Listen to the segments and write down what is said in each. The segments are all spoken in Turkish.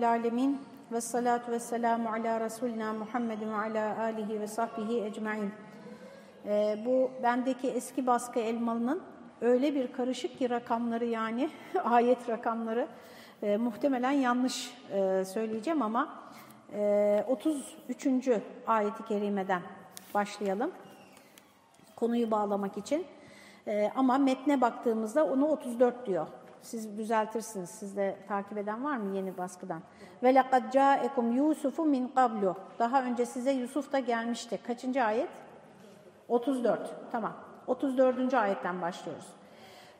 Rabbil Alemin ve salatu ve selamu ala Resulina Muhammedin ve ala alihi ve sahbihi ecmain. Ee, bu bendeki eski baskı elmalının öyle bir karışık ki rakamları yani ayet rakamları e, muhtemelen yanlış e, söyleyeceğim ama e, 33. ayeti kerimeden başlayalım konuyu bağlamak için. E, ama metne baktığımızda onu 34 diyor. Siz düzeltirsiniz. Sizde takip eden var mı yeni baskıdan? Ve laqad ca'ekum Yusufu min qablu. Daha önce size Yusuf da gelmişti. Kaçıncı ayet? 34. Tamam. 34. ayetten başlıyoruz.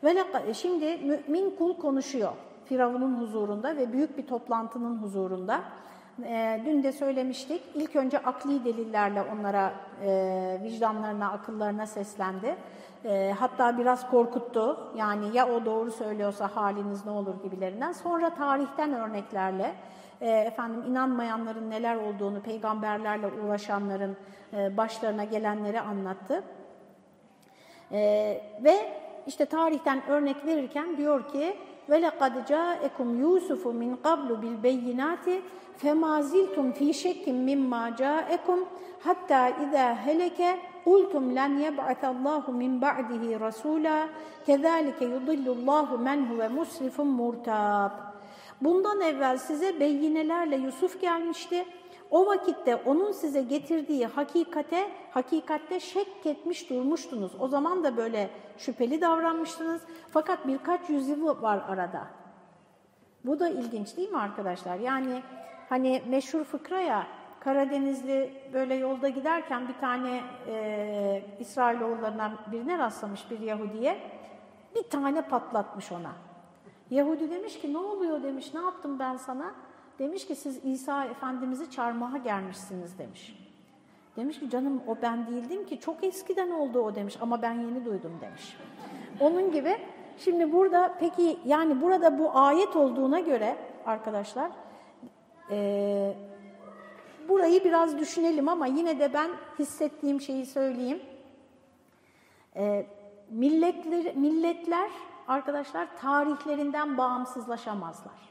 Ve şimdi mümin kul konuşuyor. Firavun'un huzurunda ve büyük bir toplantının huzurunda. E, dün de söylemiştik. İlk önce akli delillerle onlara e, vicdanlarına, akıllarına seslendi. E, hatta biraz korkuttu. Yani ya o doğru söylüyorsa haliniz ne olur gibilerinden. Sonra tarihten örneklerle e, efendim inanmayanların neler olduğunu, peygamberlerle uğraşanların e, başlarına gelenleri anlattı. E, ve işte tarihten örnek verirken diyor ki وَلَقَدْ جَاءَكُمْ يُوسُفُ مِنْ قَبْلُ بِالْبَيِّنَاتِ فَمَا زِلْتُمْ ف۪ي شَكٍ مِمَّا جَاءَكُمْ حَتَّى اِذَا هَلَكَ قُلْتُمْ لَنْ يَبْعَثَ اللّٰهُ مِنْ بَعْدِهِ رَسُولًا كَذَٰلِكَ يُضِلُّ اللّٰهُ مَنْ هُوَ مُسْرِفٌ مُرْتَابٌ Bundan evvel size beyinelerle Yusuf gelmişti. O vakitte onun size getirdiği hakikate, hakikatte şek etmiş durmuştunuz. O zaman da böyle şüpheli davranmıştınız. Fakat birkaç yüzyıl var arada. Bu da ilginç değil mi arkadaşlar? Yani hani meşhur fıkra ya, Karadenizli böyle yolda giderken bir tane e, İsrailoğullarından birine rastlamış bir Yahudiye. Bir tane patlatmış ona. Yahudi demiş ki ne oluyor demiş, ne yaptım ben sana? Demiş ki siz İsa Efendimiz'i çarmıha gelmişsiniz demiş. Demiş ki canım o ben değildim ki çok eskiden oldu o demiş ama ben yeni duydum demiş. Onun gibi şimdi burada peki yani burada bu ayet olduğuna göre arkadaşlar e, burayı biraz düşünelim ama yine de ben hissettiğim şeyi söyleyeyim. E, milletler, milletler arkadaşlar tarihlerinden bağımsızlaşamazlar.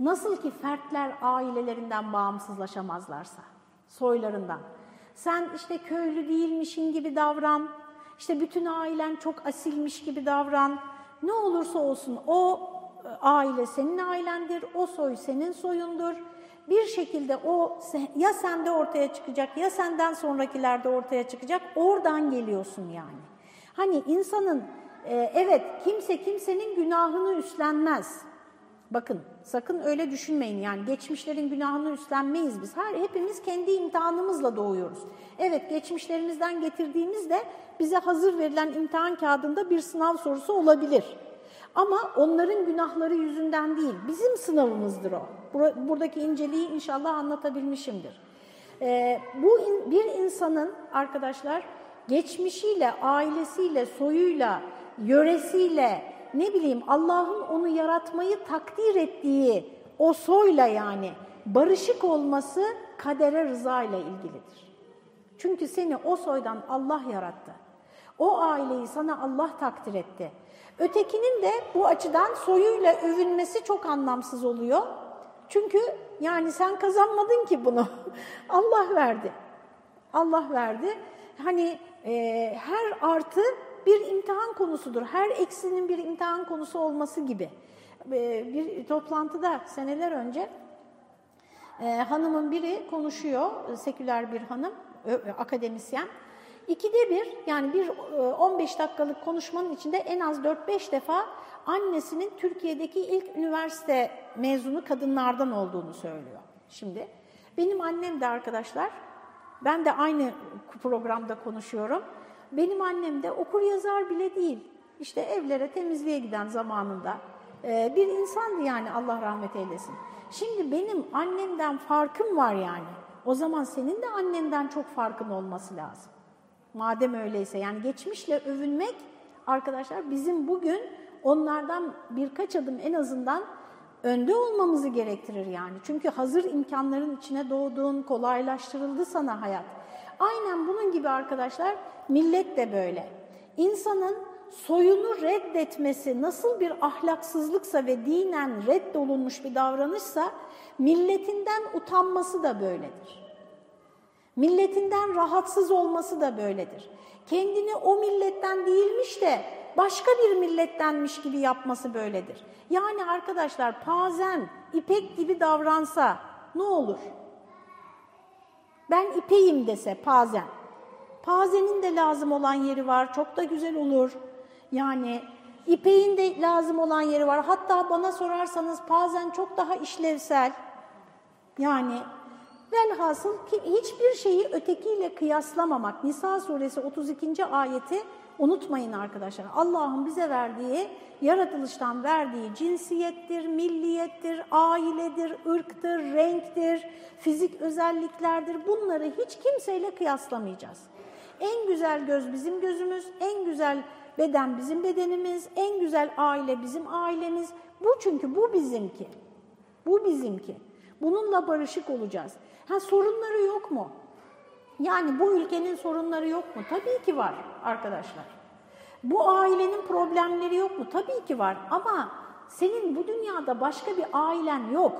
Nasıl ki fertler ailelerinden bağımsızlaşamazlarsa, soylarından. Sen işte köylü değilmişin gibi davran, işte bütün ailen çok asilmiş gibi davran. Ne olursa olsun o e, aile senin ailendir, o soy senin soyundur. Bir şekilde o ya sende ortaya çıkacak ya senden sonrakilerde ortaya çıkacak. Oradan geliyorsun yani. Hani insanın e, evet kimse kimsenin günahını üstlenmez. Bakın sakın öyle düşünmeyin yani geçmişlerin günahını üstlenmeyiz biz. Her hepimiz kendi imtihanımızla doğuyoruz. Evet geçmişlerimizden getirdiğimiz de bize hazır verilen imtihan kağıdında bir sınav sorusu olabilir. Ama onların günahları yüzünden değil, bizim sınavımızdır o. Buradaki inceliği inşallah anlatabilmişimdir. Ee, bu bir insanın arkadaşlar geçmişiyle, ailesiyle, soyuyla, yöresiyle, ne bileyim Allah'ın onu yaratmayı takdir ettiği o soyla yani barışık olması kadere rıza ile ilgilidir. Çünkü seni o soydan Allah yarattı. O aileyi sana Allah takdir etti. Ötekinin de bu açıdan soyuyla övünmesi çok anlamsız oluyor. Çünkü yani sen kazanmadın ki bunu. Allah verdi. Allah verdi. Hani e, her artı bir imtihan konusudur. Her eksinin bir imtihan konusu olması gibi. Ee, bir toplantıda seneler önce e, hanımın biri konuşuyor, seküler bir hanım, akademisyen. İkide bir yani bir 15 e, dakikalık konuşmanın içinde en az 4-5 defa annesinin Türkiye'deki ilk üniversite mezunu kadınlardan olduğunu söylüyor. Şimdi benim annem de arkadaşlar, ben de aynı programda konuşuyorum. Benim annem de okur yazar bile değil. İşte evlere temizliğe giden zamanında e, bir insandı yani Allah rahmet eylesin. Şimdi benim annemden farkım var yani. O zaman senin de annenden çok farkın olması lazım. Madem öyleyse yani geçmişle övünmek arkadaşlar bizim bugün onlardan birkaç adım en azından önde olmamızı gerektirir yani. Çünkü hazır imkanların içine doğduğun, kolaylaştırıldı sana hayat. Aynen bunun gibi arkadaşlar millet de böyle. İnsanın soyunu reddetmesi nasıl bir ahlaksızlıksa ve dinen reddolunmuş bir davranışsa milletinden utanması da böyledir. Milletinden rahatsız olması da böyledir. Kendini o milletten değilmiş de başka bir millettenmiş gibi yapması böyledir. Yani arkadaşlar pazen, ipek gibi davransa ne olur? Ben ipeğim dese pazen. Pazenin de lazım olan yeri var, çok da güzel olur. Yani ipeğin de lazım olan yeri var. Hatta bana sorarsanız pazen çok daha işlevsel. Yani velhasıl ki hiçbir şeyi ötekiyle kıyaslamamak. Nisa suresi 32. ayeti unutmayın arkadaşlar. Allah'ın bize verdiği, yaratılıştan verdiği cinsiyettir, milliyettir, ailedir, ırktır, renktir, fizik özelliklerdir. Bunları hiç kimseyle kıyaslamayacağız. En güzel göz bizim gözümüz, en güzel beden bizim bedenimiz, en güzel aile bizim ailemiz. Bu çünkü bu bizimki. Bu bizimki. Bununla barışık olacağız. Ha sorunları yok mu? Yani bu ülkenin sorunları yok mu? Tabii ki var arkadaşlar. Bu ailenin problemleri yok mu? Tabii ki var ama senin bu dünyada başka bir ailen yok.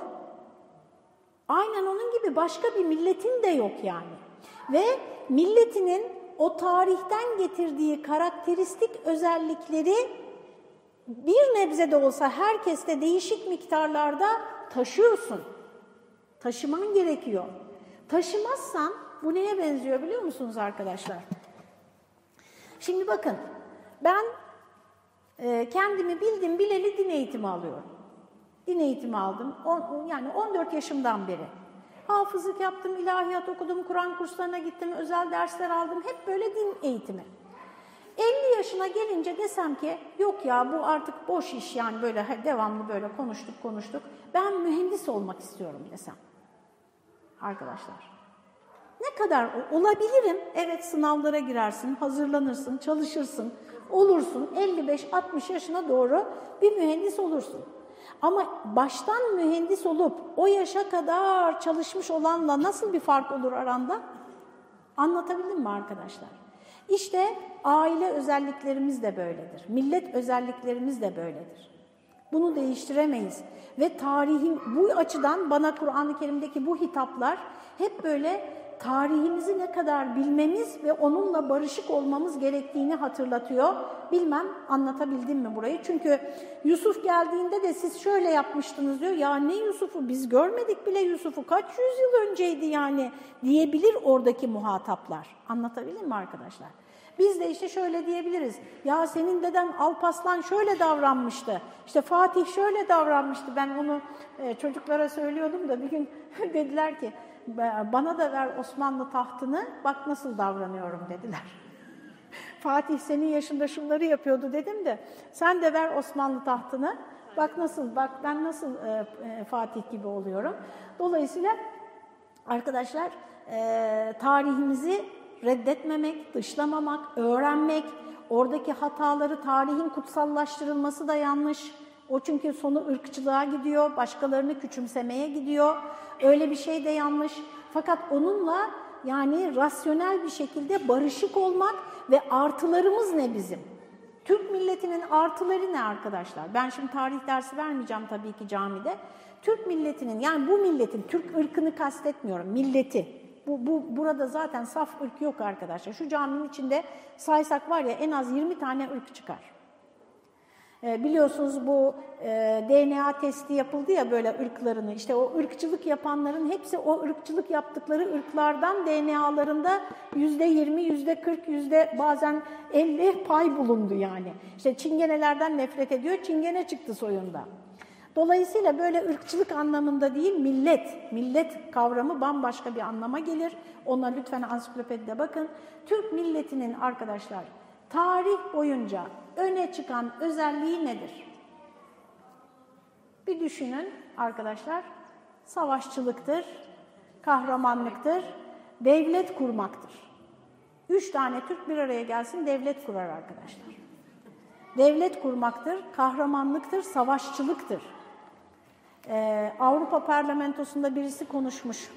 Aynen onun gibi başka bir milletin de yok yani. Ve milletinin o tarihten getirdiği karakteristik özellikleri bir nebze de olsa herkeste değişik miktarlarda taşıyorsun. Taşıman gerekiyor. Taşımazsan bu neye benziyor biliyor musunuz arkadaşlar? Şimdi bakın ben e, kendimi bildim bileli din eğitimi alıyorum. Din eğitimi aldım. Yani 14 yaşımdan beri. Hafızlık yaptım, ilahiyat okudum, Kur'an kurslarına gittim, özel dersler aldım. Hep böyle din eğitimi. 50 yaşına gelince desem ki yok ya bu artık boş iş yani böyle devamlı böyle konuştuk konuştuk. Ben mühendis olmak istiyorum desem. Arkadaşlar. Ne kadar olabilirim? Evet sınavlara girersin, hazırlanırsın, çalışırsın, olursun. 55-60 yaşına doğru bir mühendis olursun. Ama baştan mühendis olup o yaşa kadar çalışmış olanla nasıl bir fark olur aranda? Anlatabildim mi arkadaşlar? İşte aile özelliklerimiz de böyledir. Millet özelliklerimiz de böyledir. Bunu değiştiremeyiz. Ve tarihin bu açıdan bana Kur'an-ı Kerim'deki bu hitaplar hep böyle tarihimizi ne kadar bilmemiz ve onunla barışık olmamız gerektiğini hatırlatıyor. Bilmem anlatabildim mi burayı? Çünkü Yusuf geldiğinde de siz şöyle yapmıştınız diyor. Ya ne Yusuf'u biz görmedik bile Yusuf'u kaç yüzyıl önceydi yani diyebilir oradaki muhataplar. Anlatabildim mi arkadaşlar? Biz de işte şöyle diyebiliriz. Ya senin deden Alpaslan şöyle davranmıştı. İşte Fatih şöyle davranmıştı. Ben onu e, çocuklara söylüyordum da bir gün dediler ki bana da ver Osmanlı tahtını bak nasıl davranıyorum dediler. Fatih senin yaşında şunları yapıyordu dedim de sen de ver Osmanlı tahtını bak nasıl bak ben nasıl e, e, Fatih gibi oluyorum. Dolayısıyla arkadaşlar e, tarihimizi reddetmemek, dışlamamak, öğrenmek, oradaki hataları tarihin kutsallaştırılması da yanlış. O çünkü sonu ırkçılığa gidiyor, başkalarını küçümsemeye gidiyor. Öyle bir şey de yanlış. Fakat onunla yani rasyonel bir şekilde barışık olmak ve artılarımız ne bizim? Türk milletinin artıları ne arkadaşlar? Ben şimdi tarih dersi vermeyeceğim tabii ki camide. Türk milletinin yani bu milletin, Türk ırkını kastetmiyorum, milleti. Bu, bu, burada zaten saf ırk yok arkadaşlar. Şu caminin içinde saysak var ya en az 20 tane ırk çıkar. E, biliyorsunuz bu e, DNA testi yapıldı ya böyle ırklarını. İşte o ırkçılık yapanların hepsi o ırkçılık yaptıkları ırklardan DNA'larında yüzde yirmi, yüzde kırk, yüzde bazen elli pay bulundu yani. İşte çingenelerden nefret ediyor, çingene çıktı soyunda. Dolayısıyla böyle ırkçılık anlamında değil, millet, millet kavramı bambaşka bir anlama gelir. Ona lütfen ansiklopedide bakın. Türk milletinin arkadaşlar tarih boyunca öne çıkan özelliği nedir? Bir düşünün arkadaşlar. Savaşçılıktır, kahramanlıktır, devlet kurmaktır. Üç tane Türk bir araya gelsin devlet kurar arkadaşlar. Devlet kurmaktır, kahramanlıktır, savaşçılıktır. Ee, Avrupa Parlamentosu'nda birisi konuşmuş.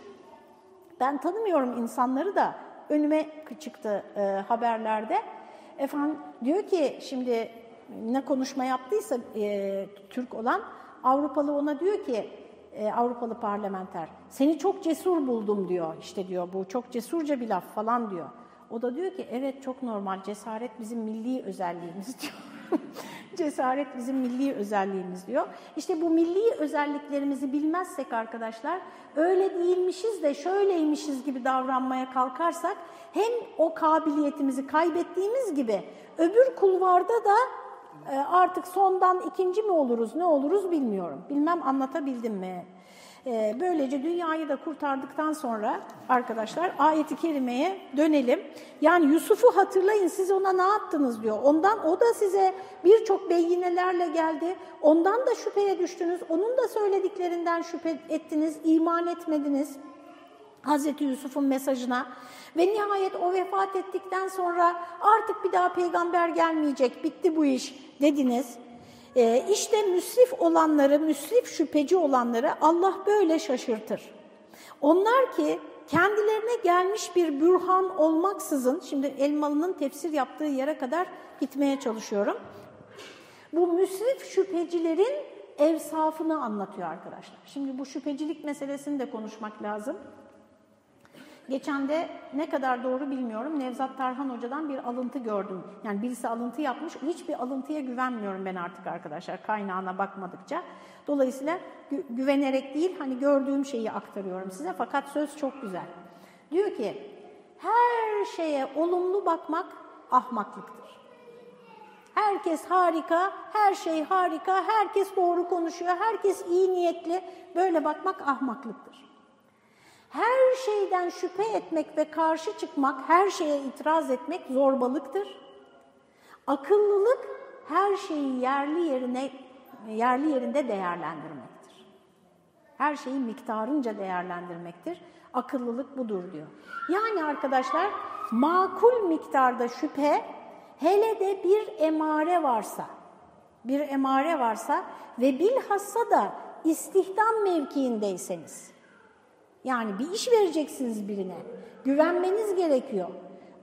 Ben tanımıyorum insanları da önüme çıktı e, haberlerde. Efendim diyor ki şimdi ne konuşma yaptıysa e, Türk olan Avrupalı ona diyor ki e, Avrupalı parlamenter seni çok cesur buldum diyor işte diyor bu çok cesurca bir laf falan diyor. O da diyor ki evet çok normal cesaret bizim milli özelliğimiz diyor. cesaret bizim milli özelliğimiz diyor. İşte bu milli özelliklerimizi bilmezsek arkadaşlar öyle değilmişiz de şöyleymişiz gibi davranmaya kalkarsak hem o kabiliyetimizi kaybettiğimiz gibi öbür kulvarda da e, artık sondan ikinci mi oluruz ne oluruz bilmiyorum. Bilmem anlatabildim mi? E, böylece dünyayı da kurtardıktan sonra arkadaşlar ayeti kerimeye dönelim. Yani Yusuf'u hatırlayın siz ona ne yaptınız diyor. Ondan o da size birçok beyinelerle geldi. Ondan da şüpheye düştünüz. Onun da söylediklerinden şüphe ettiniz, iman etmediniz. Hazreti Yusuf'un mesajına ve nihayet o vefat ettikten sonra artık bir daha peygamber gelmeyecek, bitti bu iş dediniz. Ee, işte müsrif olanları, müsrif şüpheci olanları Allah böyle şaşırtır. Onlar ki kendilerine gelmiş bir bürhan olmaksızın, şimdi Elmalı'nın tefsir yaptığı yere kadar gitmeye çalışıyorum. Bu müsrif şüphecilerin evsafını anlatıyor arkadaşlar. Şimdi bu şüphecilik meselesini de konuşmak lazım. Geçen de ne kadar doğru bilmiyorum Nevzat Tarhan Hoca'dan bir alıntı gördüm. Yani birisi alıntı yapmış. Hiçbir alıntıya güvenmiyorum ben artık arkadaşlar kaynağına bakmadıkça. Dolayısıyla gü güvenerek değil hani gördüğüm şeyi aktarıyorum size fakat söz çok güzel. Diyor ki her şeye olumlu bakmak ahmaklıktır. Herkes harika, her şey harika, herkes doğru konuşuyor, herkes iyi niyetli. Böyle bakmak ahmaklıktır. Her şeyden şüphe etmek ve karşı çıkmak, her şeye itiraz etmek zorbalıktır. Akıllılık her şeyi yerli yerine yerli yerinde değerlendirmektir. Her şeyi miktarınca değerlendirmektir. Akıllılık budur diyor. Yani arkadaşlar makul miktarda şüphe hele de bir emare varsa, bir emare varsa ve bilhassa da istihdam mevkiindeyseniz, yani bir iş vereceksiniz birine. Güvenmeniz gerekiyor.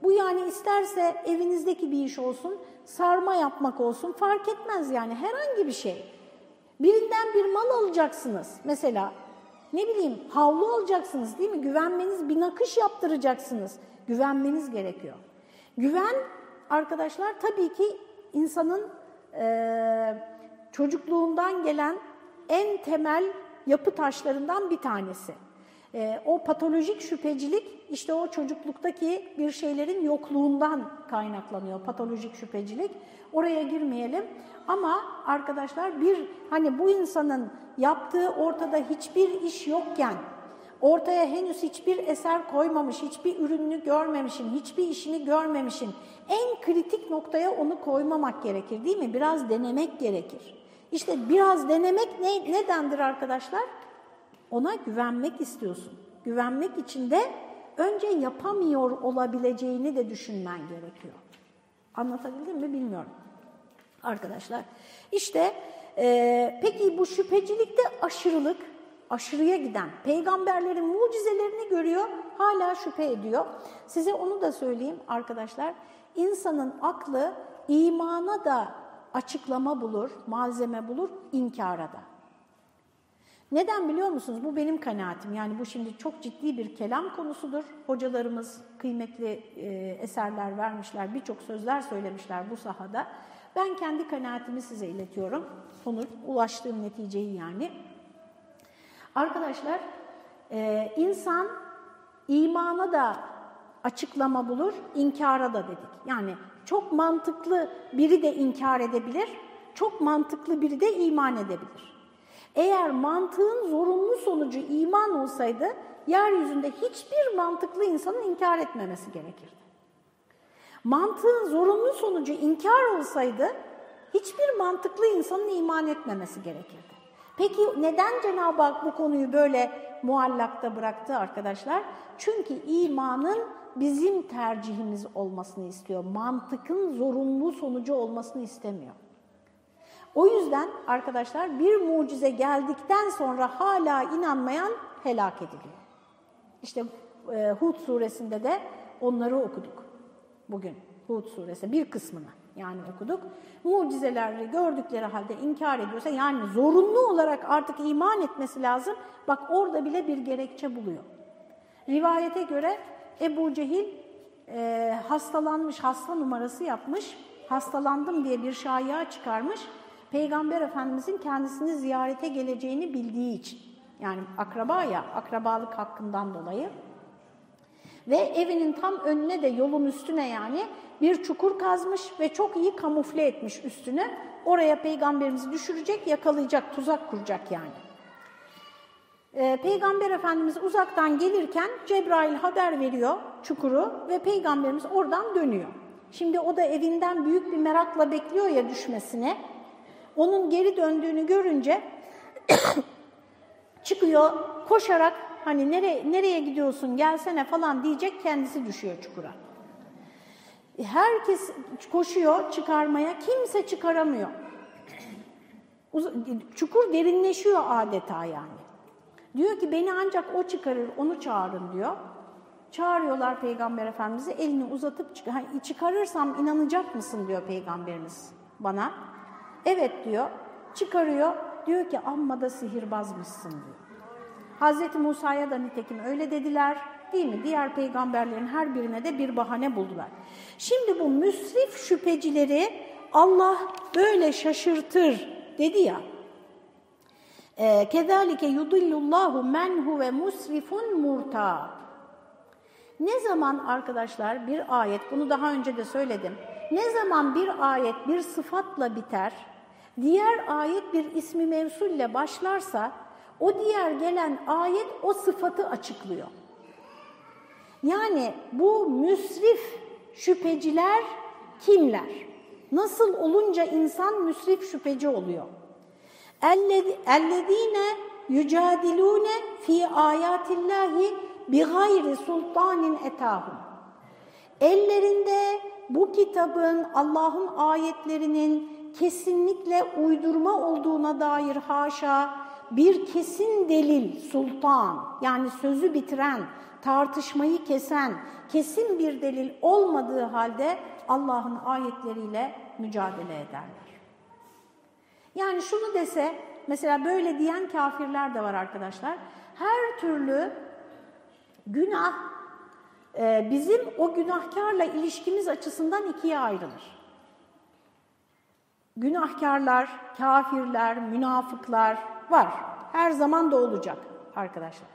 Bu yani isterse evinizdeki bir iş olsun, sarma yapmak olsun fark etmez yani herhangi bir şey. Birinden bir mal alacaksınız mesela. Ne bileyim havlu alacaksınız değil mi? Güvenmeniz, bir nakış yaptıracaksınız. Güvenmeniz gerekiyor. Güven arkadaşlar tabii ki insanın e, çocukluğundan gelen en temel yapı taşlarından bir tanesi. E, o patolojik şüphecilik işte o çocukluktaki bir şeylerin yokluğundan kaynaklanıyor patolojik şüphecilik. Oraya girmeyelim ama arkadaşlar bir hani bu insanın yaptığı ortada hiçbir iş yokken ortaya henüz hiçbir eser koymamış, hiçbir ürününü görmemişin, hiçbir işini görmemişin en kritik noktaya onu koymamak gerekir değil mi? Biraz denemek gerekir. İşte biraz denemek ne, nedendir arkadaşlar? Ona güvenmek istiyorsun. Güvenmek için de önce yapamıyor olabileceğini de düşünmen gerekiyor. Anlatabildim mi bilmiyorum. Arkadaşlar işte e, peki bu şüphecilikte aşırılık, aşırıya giden peygamberlerin mucizelerini görüyor, hala şüphe ediyor. Size onu da söyleyeyim arkadaşlar. İnsanın aklı imana da açıklama bulur, malzeme bulur, inkara da. Neden biliyor musunuz? Bu benim kanaatim. Yani bu şimdi çok ciddi bir kelam konusudur. Hocalarımız kıymetli e, eserler vermişler, birçok sözler söylemişler bu sahada. Ben kendi kanaatimi size iletiyorum. Sonuç, ulaştığım neticeyi yani. Arkadaşlar, e, insan imana da açıklama bulur, inkara da dedik. Yani çok mantıklı biri de inkar edebilir, çok mantıklı biri de iman edebilir. Eğer mantığın zorunlu sonucu iman olsaydı, yeryüzünde hiçbir mantıklı insanın inkar etmemesi gerekirdi. Mantığın zorunlu sonucu inkar olsaydı, hiçbir mantıklı insanın iman etmemesi gerekirdi. Peki neden Cenab-ı Hak bu konuyu böyle muallakta bıraktı arkadaşlar? Çünkü imanın bizim tercihimiz olmasını istiyor. Mantıkın zorunlu sonucu olmasını istemiyor. O yüzden arkadaşlar bir mucize geldikten sonra hala inanmayan helak ediliyor. İşte e, Hud suresinde de onları okuduk bugün. Hud suresi bir kısmını yani okuduk. Mucizeleri gördükleri halde inkar ediyorsa yani zorunlu olarak artık iman etmesi lazım. Bak orada bile bir gerekçe buluyor. Rivayete göre Ebu Cehil e, hastalanmış, hasta numarası yapmış, hastalandım diye bir şaya çıkarmış. Peygamber Efendimizin kendisini ziyarete geleceğini bildiği için. Yani akraba ya, akrabalık hakkından dolayı. Ve evinin tam önüne de yolun üstüne yani bir çukur kazmış ve çok iyi kamufle etmiş üstüne. Oraya peygamberimizi düşürecek, yakalayacak, tuzak kuracak yani. Ee, Peygamber Efendimiz uzaktan gelirken Cebrail haber veriyor çukuru ve Peygamberimiz oradan dönüyor. Şimdi o da evinden büyük bir merakla bekliyor ya düşmesine. Onun geri döndüğünü görünce çıkıyor koşarak hani nereye, nereye gidiyorsun gelsene falan diyecek kendisi düşüyor çukura. Herkes koşuyor çıkarmaya kimse çıkaramıyor. Çukur derinleşiyor adeta yani. Diyor ki beni ancak o çıkarır onu çağırın diyor. Çağırıyorlar Peygamber Efendimiz'i elini uzatıp çık çıkarırsam inanacak mısın diyor Peygamberimiz bana. Evet diyor çıkarıyor diyor ki amma da sihirbazmışsın diyor. Hazreti Musa'ya da nitekim öyle dediler değil mi? Diğer peygamberlerin her birine de bir bahane buldular. Şimdi bu müsrif şüphecileri Allah böyle şaşırtır dedi ya. Kezalike yudillullahu men huve musrifun murtab. Ne zaman arkadaşlar bir ayet, bunu daha önce de söyledim. Ne zaman bir ayet bir sıfatla biter, diğer ayet bir ismi mevsulle başlarsa o diğer gelen ayet o sıfatı açıklıyor. Yani bu müsrif şüpheciler kimler? Nasıl olunca insan müsrif şüpheci oluyor? اَلَّذ۪ينَ يُجَادِلُونَ ف۪ي آيَاتِ bi gayri sultanin etahum. Ellerinde bu kitabın Allah'ın ayetlerinin kesinlikle uydurma olduğuna dair haşa bir kesin delil sultan yani sözü bitiren, tartışmayı kesen kesin bir delil olmadığı halde Allah'ın ayetleriyle mücadele ederler. Yani şunu dese mesela böyle diyen kafirler de var arkadaşlar. Her türlü günah e, bizim o günahkarla ilişkimiz açısından ikiye ayrılır. Günahkarlar, kafirler, münafıklar var. Her zaman da olacak arkadaşlar.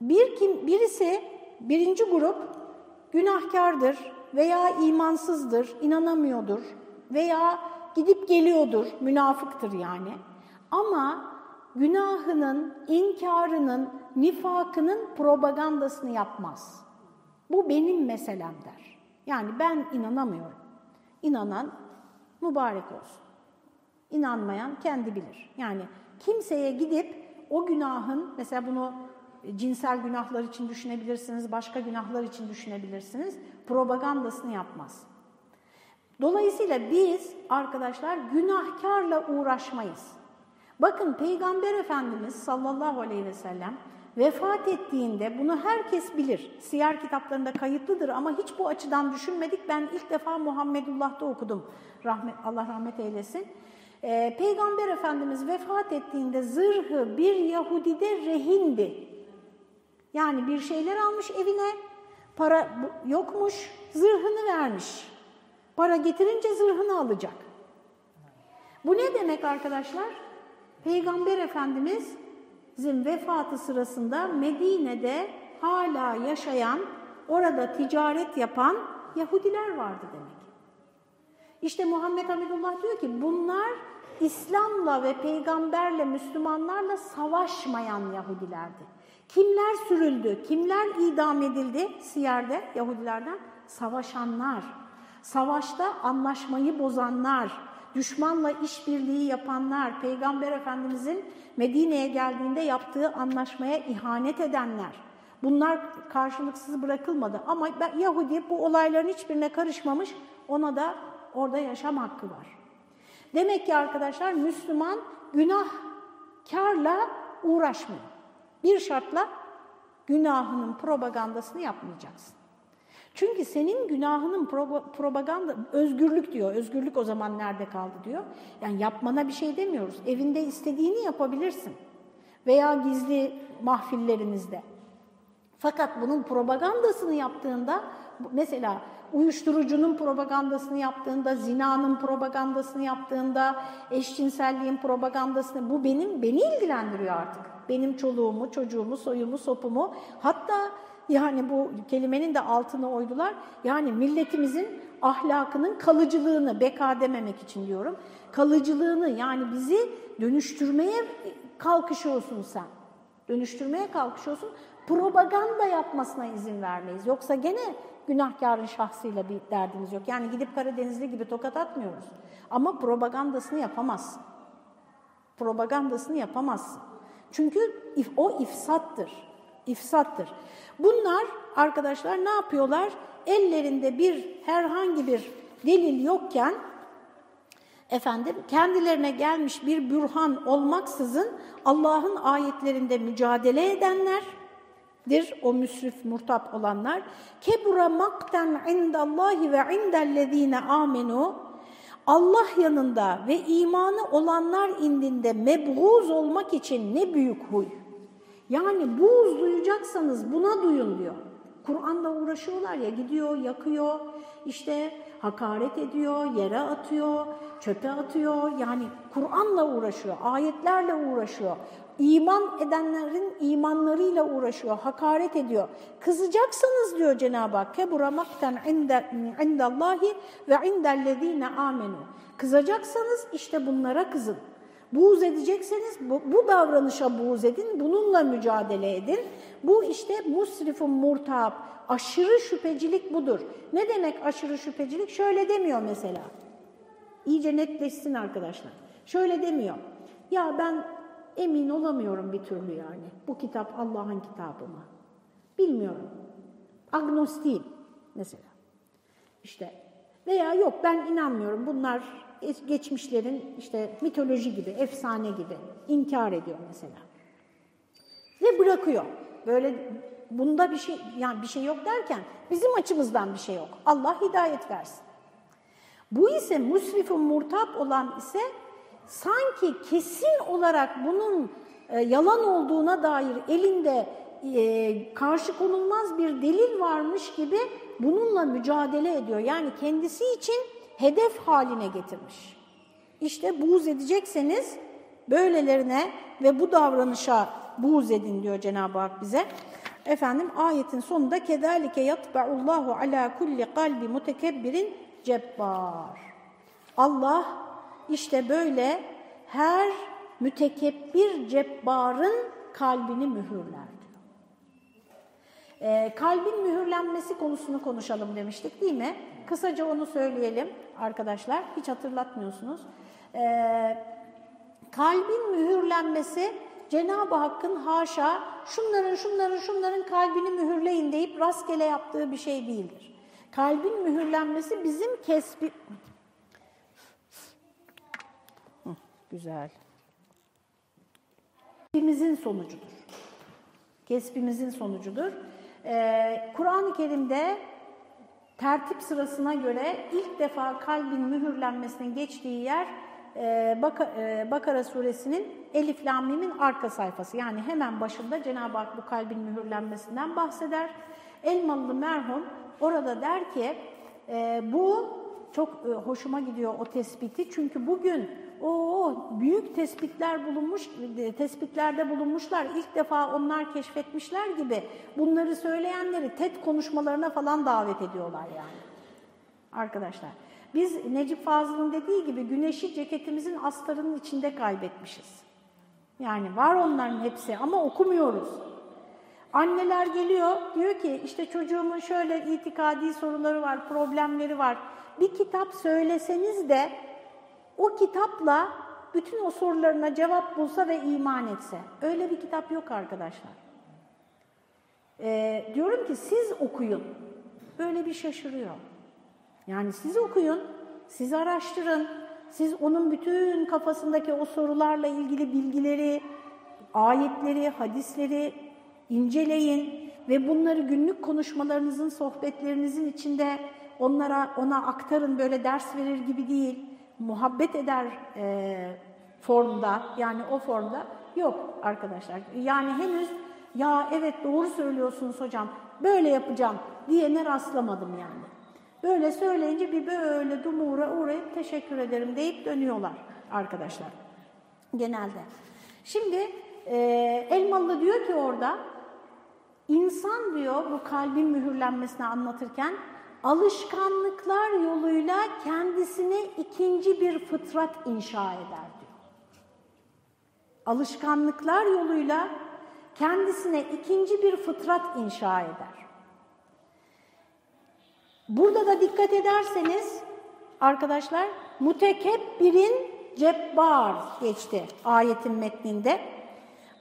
Bir kim, birisi, birinci grup günahkardır veya imansızdır, inanamıyordur veya gidip geliyordur, münafıktır yani. Ama günahının, inkarının, nifakının propagandasını yapmaz. Bu benim meselem der. Yani ben inanamıyorum. İnanan mübarek olsun. İnanmayan kendi bilir. Yani kimseye gidip o günahın, mesela bunu cinsel günahlar için düşünebilirsiniz, başka günahlar için düşünebilirsiniz, propagandasını yapmaz. Dolayısıyla biz arkadaşlar günahkarla uğraşmayız. Bakın Peygamber Efendimiz sallallahu aleyhi ve sellem vefat ettiğinde bunu herkes bilir. Siyer kitaplarında kayıtlıdır ama hiç bu açıdan düşünmedik. Ben ilk defa Muhammedullah'ta okudum. Rahmet, Allah rahmet eylesin. Ee, Peygamber Efendimiz vefat ettiğinde zırhı bir Yahudide rehindi. Yani bir şeyler almış evine, para yokmuş, zırhını vermiş. Para getirince zırhını alacak. Bu ne demek arkadaşlar? Peygamber Efendimiz'in vefatı sırasında Medine'de hala yaşayan, orada ticaret yapan Yahudiler vardı demek. İşte Muhammed Hamidullah diyor ki bunlar İslam'la ve peygamberle, Müslümanlarla savaşmayan Yahudilerdi. Kimler sürüldü, kimler idam edildi Siyer'de Yahudilerden? Savaşanlar, savaşta anlaşmayı bozanlar, düşmanla işbirliği yapanlar, Peygamber Efendimizin Medine'ye geldiğinde yaptığı anlaşmaya ihanet edenler. Bunlar karşılıksız bırakılmadı ama Yahudi bu olayların hiçbirine karışmamış, ona da orada yaşam hakkı var. Demek ki arkadaşlar Müslüman günahkarla uğraşmıyor. Bir şartla günahının propagandasını yapmayacaksın. Çünkü senin günahının propaganda, özgürlük diyor. Özgürlük o zaman nerede kaldı diyor. Yani yapmana bir şey demiyoruz. Evinde istediğini yapabilirsin. Veya gizli mahfillerinizde. Fakat bunun propagandasını yaptığında, mesela uyuşturucunun propagandasını yaptığında, zinanın propagandasını yaptığında, eşcinselliğin propagandasını, bu benim beni ilgilendiriyor artık. Benim çoluğumu, çocuğumu, soyumu, sopumu, hatta yani bu kelimenin de altına oydular. Yani milletimizin ahlakının kalıcılığını, beka dememek için diyorum, kalıcılığını yani bizi dönüştürmeye kalkışıyorsun sen. Dönüştürmeye kalkışıyorsun. Propaganda yapmasına izin vermeyiz. Yoksa gene günahkarın şahsıyla bir derdimiz yok. Yani gidip Karadenizli gibi tokat atmıyoruz. Ama propagandasını yapamazsın. Propagandasını yapamazsın. Çünkü o ifsattır. İfsattır. Bunlar arkadaşlar ne yapıyorlar? Ellerinde bir herhangi bir delil yokken efendim kendilerine gelmiş bir bürhan olmaksızın Allah'ın ayetlerinde mücadele edenlerdir o müsrif murtap olanlar. Kebura makten indallahi ve indellezine amenu Allah yanında ve imanı olanlar indinde mebğuz olmak için ne büyük huy. Yani buğz duyacaksanız buna duyun diyor. Kur'an'la uğraşıyorlar ya gidiyor, yakıyor, işte hakaret ediyor, yere atıyor, çöpe atıyor. Yani Kur'an'la uğraşıyor, ayetlerle uğraşıyor. İman edenlerin imanlarıyla uğraşıyor, hakaret ediyor. Kızacaksanız diyor Cenab-ı Hak, kebura makten indallahi ve indellezine amenu. Kızacaksanız işte bunlara kızın. Buğz edecekseniz bu, bu davranışa buğz edin, bununla mücadele edin. Bu işte musrifun murtab, aşırı şüphecilik budur. Ne demek aşırı şüphecilik? Şöyle demiyor mesela. İyice netleşsin arkadaşlar. Şöyle demiyor. Ya ben emin olamıyorum bir türlü yani. Bu kitap Allah'ın kitabı mı? Bilmiyorum. Agnostiyim mesela. İşte veya yok ben inanmıyorum. Bunlar geçmişlerin işte mitoloji gibi, efsane gibi inkar ediyor mesela. Ve bırakıyor. Böyle bunda bir şey yani bir şey yok derken bizim açımızdan bir şey yok. Allah hidayet versin. Bu ise musrifun murtap olan ise sanki kesin olarak bunun e, yalan olduğuna dair elinde e, karşı konulmaz bir delil varmış gibi bununla mücadele ediyor. Yani kendisi için hedef haline getirmiş. İşte buğz edecekseniz böylelerine ve bu davranışa buğz edin diyor Cenab-ı Hak bize. Efendim ayetin sonunda kedalike yatba'ullahu ala kulli kalbi mutekebbirin cebbar. Allah işte böyle her mütekebbir cebbarın kalbini mühürler diyor. Ee, kalbin mühürlenmesi konusunu konuşalım demiştik değil mi? Kısaca onu söyleyelim arkadaşlar. Hiç hatırlatmıyorsunuz. Ee, kalbin mühürlenmesi Cenab-ı Hakk'ın haşa şunların şunların şunların kalbini mühürleyin deyip rastgele yaptığı bir şey değildir. Kalbin mühürlenmesi bizim kesbi... güzel. Kesbimizin sonucudur. Kesbimizin sonucudur. Ee, Kur'an-ı Kerim'de tertip sırasına göre ilk defa kalbin mühürlenmesinin geçtiği yer e, e, Bakara suresinin Elif Lamim'in arka sayfası. Yani hemen başında Cenab-ı Hak bu kalbin mühürlenmesinden bahseder. Elmalı merhum orada der ki e, bu çok hoşuma gidiyor o tespiti. Çünkü bugün o büyük tespitler bulunmuş, tespitlerde bulunmuşlar. İlk defa onlar keşfetmişler gibi bunları söyleyenleri TED konuşmalarına falan davet ediyorlar yani. Arkadaşlar, biz Necip Fazıl'ın dediği gibi güneşi ceketimizin astarının içinde kaybetmişiz. Yani var onların hepsi ama okumuyoruz. Anneler geliyor, diyor ki işte çocuğumun şöyle itikadi soruları var, problemleri var. Bir kitap söyleseniz de o kitapla bütün o sorularına cevap bulsa ve iman etse. Öyle bir kitap yok arkadaşlar. Ee, diyorum ki siz okuyun. Böyle bir şaşırıyor. Yani siz okuyun, siz araştırın, siz onun bütün kafasındaki o sorularla ilgili bilgileri, ayetleri, hadisleri inceleyin. ve bunları günlük konuşmalarınızın, sohbetlerinizin içinde onlara ona aktarın böyle ders verir gibi değil, muhabbet eder e, formda yani o formda yok arkadaşlar. Yani henüz ya evet doğru söylüyorsunuz hocam böyle yapacağım diyene rastlamadım yani. Böyle söyleyince bir böyle dumura uğrayıp teşekkür ederim deyip dönüyorlar arkadaşlar genelde. Şimdi e, Elmalı diyor ki orada insan diyor bu kalbin mühürlenmesini anlatırken alışkanlıklar yoluyla kendisine ikinci bir fıtrat inşa eder diyor. Alışkanlıklar yoluyla kendisine ikinci bir fıtrat inşa eder. Burada da dikkat ederseniz arkadaşlar mutekebbirin cebbar geçti ayetin metninde.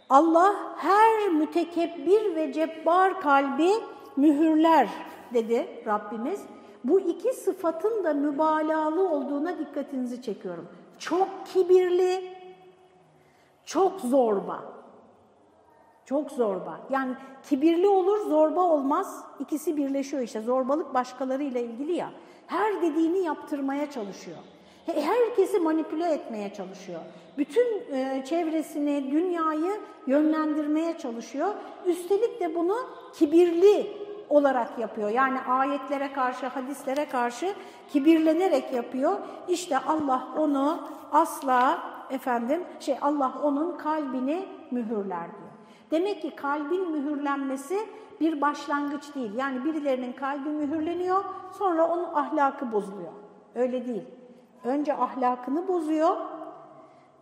Allah her mütekebbir ve cebbar kalbi mühürler dedi Rabbimiz. Bu iki sıfatın da mübalağalı olduğuna dikkatinizi çekiyorum. Çok kibirli, çok zorba. Çok zorba. Yani kibirli olur, zorba olmaz. İkisi birleşiyor işte. Zorbalık başkalarıyla ilgili ya. Her dediğini yaptırmaya çalışıyor. Herkesi manipüle etmeye çalışıyor. Bütün e, çevresini, dünyayı yönlendirmeye çalışıyor. Üstelik de bunu kibirli olarak yapıyor. Yani ayetlere karşı, hadislere karşı kibirlenerek yapıyor. İşte Allah onu asla efendim şey Allah onun kalbini mühürler diyor. Demek ki kalbin mühürlenmesi bir başlangıç değil. Yani birilerinin kalbi mühürleniyor, sonra onun ahlakı bozuluyor. Öyle değil. Önce ahlakını bozuyor,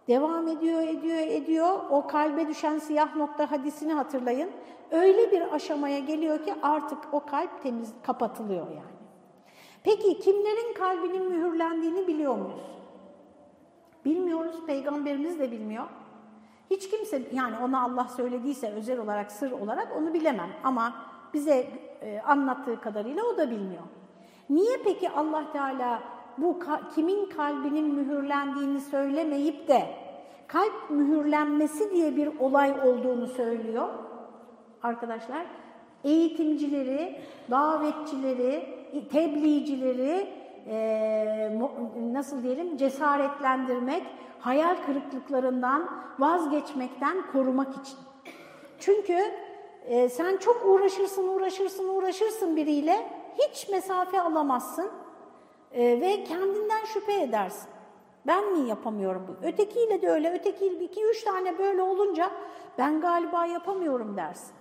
devam ediyor, ediyor, ediyor. O kalbe düşen siyah nokta hadisini hatırlayın. Öyle bir aşamaya geliyor ki artık o kalp temiz kapatılıyor yani. Peki kimlerin kalbinin mühürlendiğini biliyor muyuz? Bilmiyoruz, peygamberimiz de bilmiyor. Hiç kimse yani ona Allah söylediyse özel olarak, sır olarak onu bilemem. Ama bize e, anlattığı kadarıyla o da bilmiyor. Niye peki Allah Teala bu kimin kalbinin mühürlendiğini söylemeyip de kalp mühürlenmesi diye bir olay olduğunu söylüyor? Arkadaşlar eğitimcileri, davetçileri, tebliğcileri e, nasıl diyelim cesaretlendirmek, hayal kırıklıklarından vazgeçmekten korumak için. Çünkü e, sen çok uğraşırsın, uğraşırsın, uğraşırsın biriyle hiç mesafe alamazsın e, ve kendinden şüphe edersin. Ben mi yapamıyorum bu? Ötekiyle de öyle, ötekiyle iki üç tane böyle olunca ben galiba yapamıyorum dersin.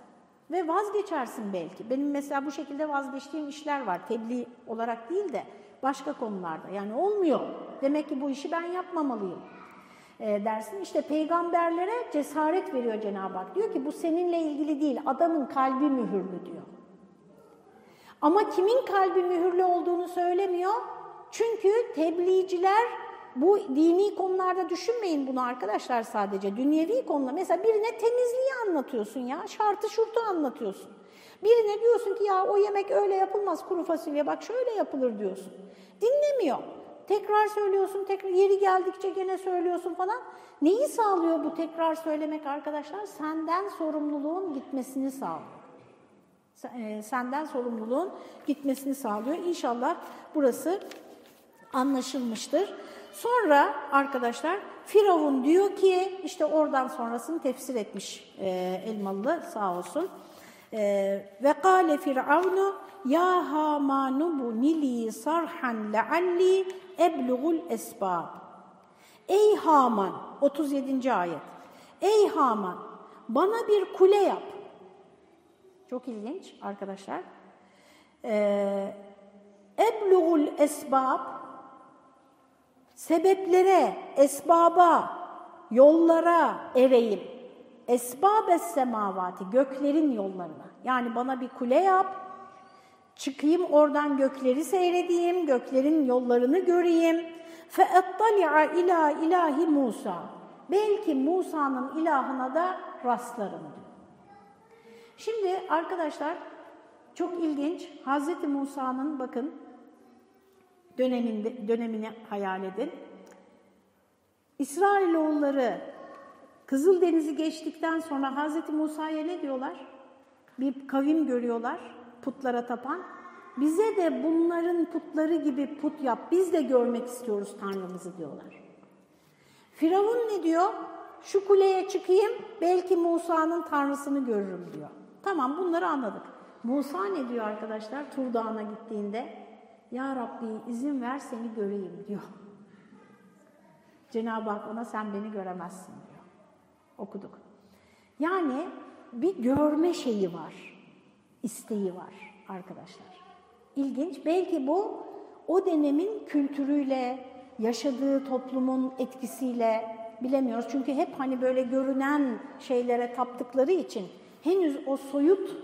Ve vazgeçersin belki. Benim mesela bu şekilde vazgeçtiğim işler var. Tebliğ olarak değil de başka konularda. Yani olmuyor. Demek ki bu işi ben yapmamalıyım e, dersin. İşte peygamberlere cesaret veriyor Cenab-ı Hak. Diyor ki bu seninle ilgili değil, adamın kalbi mühürlü diyor. Ama kimin kalbi mühürlü olduğunu söylemiyor. Çünkü tebliğciler bu dini konularda düşünmeyin bunu arkadaşlar sadece. Dünyevi konular. Mesela birine temizliği anlatıyorsun ya, şartı şurtu anlatıyorsun. Birine diyorsun ki ya o yemek öyle yapılmaz kuru fasulye bak şöyle yapılır diyorsun. Dinlemiyor. Tekrar söylüyorsun, tekrar yeri geldikçe gene söylüyorsun falan. Neyi sağlıyor bu tekrar söylemek arkadaşlar? Senden sorumluluğun gitmesini sağlıyor. E, senden sorumluluğun gitmesini sağlıyor. İnşallah burası anlaşılmıştır. Sonra arkadaşlar Firavun diyor ki işte oradan sonrasını tefsir etmiş e, Elmalı sağ olsun. E, ve kâle firavunu ya hamanu bu nili sarhan lealli eblugul esbab. Ey Haman 37. ayet. Ey Haman bana bir kule yap. Çok ilginç arkadaşlar. Ee, eblugul esbab sebeplere, esbaba, yollara ereyim. Esbabes semavati, göklerin yollarına. Yani bana bir kule yap, çıkayım oradan gökleri seyredeyim, göklerin yollarını göreyim. فَاَطَّلِعَ ila ilahi Musa. Belki Musa'nın ilahına da rastlarım Şimdi arkadaşlar çok ilginç. Hz. Musa'nın bakın döneminde, dönemini hayal edin. İsrailoğulları Kızıldeniz'i geçtikten sonra Hz. Musa'ya ne diyorlar? bir kavim görüyorlar putlara tapan. Bize de bunların putları gibi put yap, biz de görmek istiyoruz Tanrımızı diyorlar. Firavun ne diyor? Şu kuleye çıkayım, belki Musa'nın Tanrısını görürüm diyor. Tamam bunları anladık. Musa ne diyor arkadaşlar Tur Dağı'na gittiğinde? Ya Rabbi izin ver seni göreyim diyor. Cenab-ı Hak ona sen beni göremezsin diyor. Okuduk. Yani bir görme şeyi var, isteği var arkadaşlar. İlginç. Belki bu o dönemin kültürüyle, yaşadığı toplumun etkisiyle bilemiyoruz. Çünkü hep hani böyle görünen şeylere taptıkları için henüz o soyut,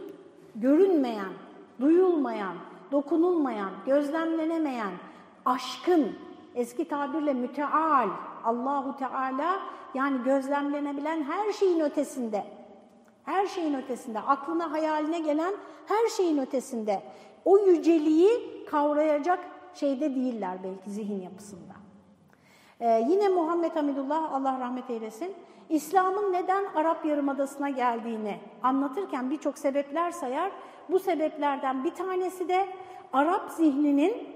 görünmeyen, duyulmayan, dokunulmayan, gözlemlenemeyen, aşkın, eski tabirle müteal, Allahu Teala yani gözlemlenebilen her şeyin ötesinde, her şeyin ötesinde, aklına hayaline gelen her şeyin ötesinde o yüceliği kavrayacak şeyde değiller belki zihin yapısında. Ee, yine Muhammed Hamidullah, Allah rahmet eylesin, İslam'ın neden Arap Yarımadası'na geldiğini anlatırken birçok sebepler sayar. Bu sebeplerden bir tanesi de Arap zihninin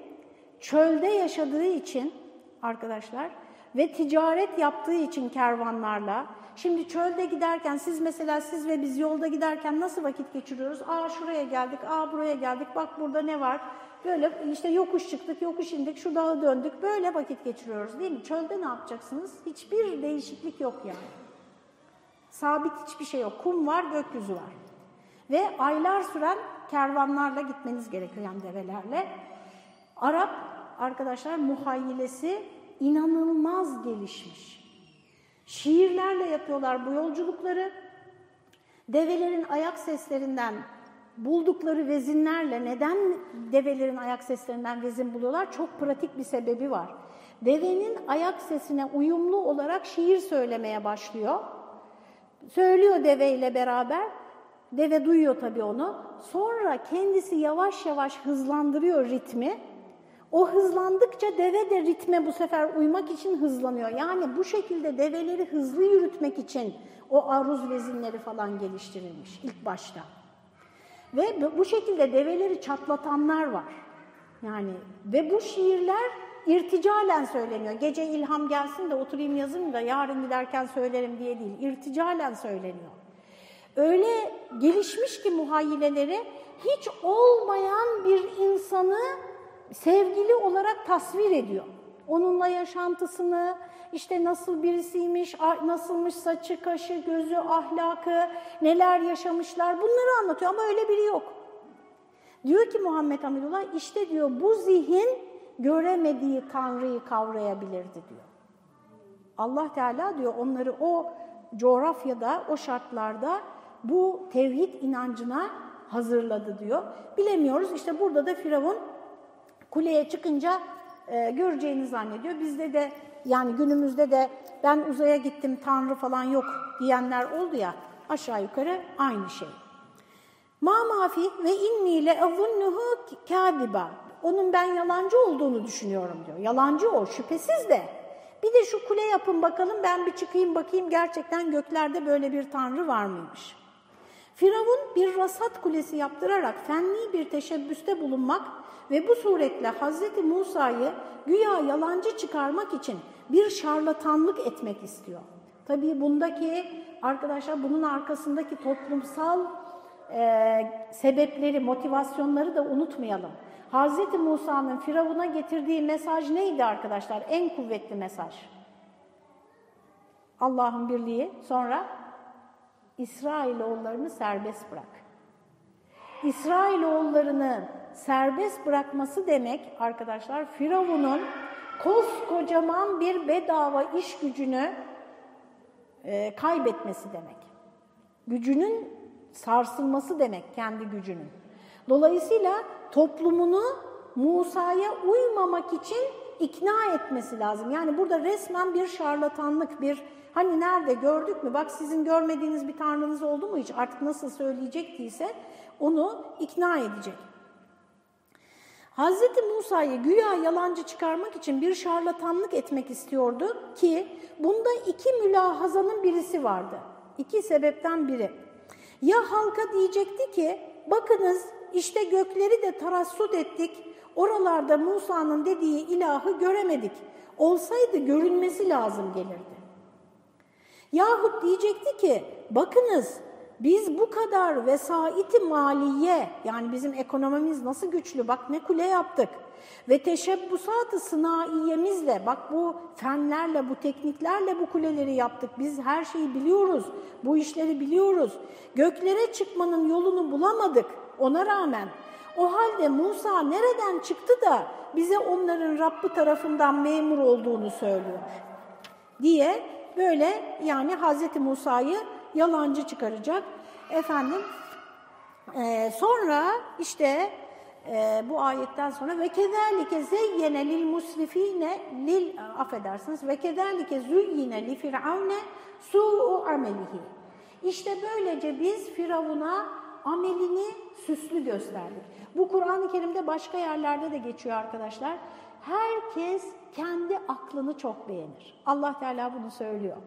çölde yaşadığı için arkadaşlar ve ticaret yaptığı için kervanlarla, Şimdi çölde giderken siz mesela siz ve biz yolda giderken nasıl vakit geçiriyoruz? Aa şuraya geldik, aa buraya geldik, bak burada ne var? Böyle işte yokuş çıktık, yokuş indik, şu dağı döndük. Böyle vakit geçiriyoruz değil mi? Çölde ne yapacaksınız? Hiçbir değişiklik yok yani. Sabit hiçbir şey yok. Kum var, gökyüzü var. Ve aylar süren kervanlarla gitmeniz gerekiyor yani develerle. Arap arkadaşlar muhayyilesi inanılmaz gelişmiş. Şiirlerle yapıyorlar bu yolculukları. Develerin ayak seslerinden buldukları vezinlerle neden develerin ayak seslerinden vezin buluyorlar? Çok pratik bir sebebi var. Devenin ayak sesine uyumlu olarak şiir söylemeye başlıyor. Söylüyor deveyle beraber. Deve duyuyor tabii onu. Sonra kendisi yavaş yavaş hızlandırıyor ritmi. O hızlandıkça deve de ritme bu sefer uymak için hızlanıyor. Yani bu şekilde develeri hızlı yürütmek için o aruz vezinleri falan geliştirilmiş ilk başta. Ve bu şekilde develeri çatlatanlar var. Yani ve bu şiirler irticalen söyleniyor. Gece ilham gelsin de oturayım yazayım da yarın giderken söylerim diye değil. İrticalen söyleniyor. Öyle gelişmiş ki muhayyileleri hiç olmayan bir insanı sevgili olarak tasvir ediyor. Onunla yaşantısını, işte nasıl birisiymiş, nasılmış saçı, kaşı, gözü, ahlakı, neler yaşamışlar bunları anlatıyor ama öyle biri yok. Diyor ki Muhammed Hamidullah işte diyor bu zihin göremediği Tanrı'yı kavrayabilirdi diyor. Allah Teala diyor onları o coğrafyada, o şartlarda bu tevhid inancına hazırladı diyor. Bilemiyoruz işte burada da Firavun kuleye çıkınca e, göreceğini zannediyor. Bizde de yani günümüzde de ben uzaya gittim Tanrı falan yok diyenler oldu ya aşağı yukarı aynı şey. Ma mafi ve inni le azunnuhu kadiba. Onun ben yalancı olduğunu düşünüyorum diyor. Yalancı o şüphesiz de. Bir de şu kule yapın bakalım ben bir çıkayım bakayım gerçekten göklerde böyle bir tanrı var mıymış? Firavun bir rasat kulesi yaptırarak fenli bir teşebbüste bulunmak ve bu suretle Hazreti Musa'yı güya yalancı çıkarmak için bir şarlatanlık etmek istiyor. Tabii bundaki arkadaşlar bunun arkasındaki toplumsal e, sebepleri, motivasyonları da unutmayalım. Hazreti Musa'nın Firavun'a getirdiği mesaj neydi arkadaşlar? En kuvvetli mesaj. Allah'ın birliği. Sonra İsrailoğullarını serbest bırak. İsrailoğullarını serbest bırakması demek arkadaşlar Firavun'un koskocaman bir bedava iş gücünü e, kaybetmesi demek. Gücünün sarsılması demek kendi gücünün. Dolayısıyla toplumunu Musa'ya uymamak için ikna etmesi lazım. Yani burada resmen bir şarlatanlık, bir hani nerede gördük mü? Bak sizin görmediğiniz bir tanrınız oldu mu hiç? Artık nasıl söyleyecektiyse onu ikna edecek. Hz. Musa'yı güya yalancı çıkarmak için bir şarlatanlık etmek istiyordu ki bunda iki mülahazanın birisi vardı. İki sebepten biri. Ya halka diyecekti ki bakınız işte gökleri de tarassut ettik, oralarda Musa'nın dediği ilahı göremedik. Olsaydı görünmesi lazım gelirdi. Yahut diyecekti ki bakınız biz bu kadar vesait maliye yani bizim ekonomimiz nasıl güçlü bak ne kule yaptık ve teşebbüsat-ı sınaiyemizle bak bu fenlerle bu tekniklerle bu kuleleri yaptık biz her şeyi biliyoruz bu işleri biliyoruz göklere çıkmanın yolunu bulamadık ona rağmen o halde Musa nereden çıktı da bize onların Rabbi tarafından memur olduğunu söylüyor diye böyle yani Hazreti Musa'yı yalancı çıkaracak. Efendim e, sonra işte e, bu ayetten sonra ve kezalike zeyyene lil musrifine lil affedersiniz ve kezalike zuyyine li firavne su'u amelihi. İşte böylece biz Firavun'a amelini süslü gösterdik. Bu Kur'an-ı Kerim'de başka yerlerde de geçiyor arkadaşlar. Herkes kendi aklını çok beğenir. Allah Teala bunu söylüyor.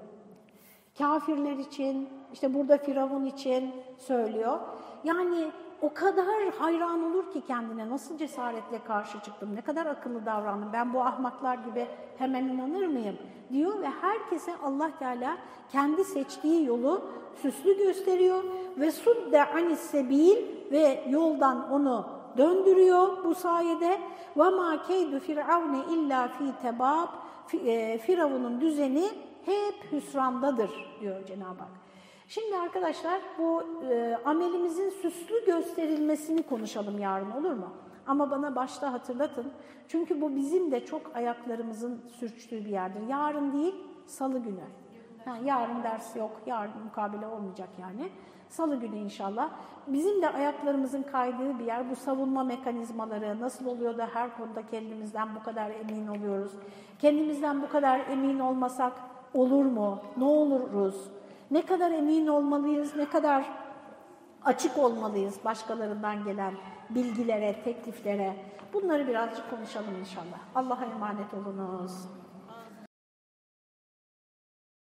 Kafirler için, işte burada Firavun için söylüyor. Yani o kadar hayran olur ki kendine nasıl cesaretle karşı çıktım, ne kadar akıllı davrandım, ben bu ahmaklar gibi hemen inanır mıyım diyor ve herkese Allah Teala kendi seçtiği yolu süslü gösteriyor ve sudde anis sebil ve yoldan onu döndürüyor bu sayede ve ma keydu firavne illa fi tebab Firavun'un düzeni hep hüsrandadır diyor Cenab-ı Hak. Şimdi arkadaşlar bu e, amelimizin süslü gösterilmesini konuşalım yarın olur mu? Ama bana başta hatırlatın. Çünkü bu bizim de çok ayaklarımızın sürçtüğü bir yerdir. Yarın değil, salı günü. Ha, yarın ders yok, yarın mukabele olmayacak yani. Salı günü inşallah. Bizim de ayaklarımızın kaydığı bir yer. Bu savunma mekanizmaları nasıl oluyor da her konuda kendimizden bu kadar emin oluyoruz? Kendimizden bu kadar emin olmasak olur mu? Ne oluruz? Ne kadar emin olmalıyız? Ne kadar açık olmalıyız başkalarından gelen bilgilere, tekliflere? Bunları birazcık konuşalım inşallah. Allah'a emanet olunuz.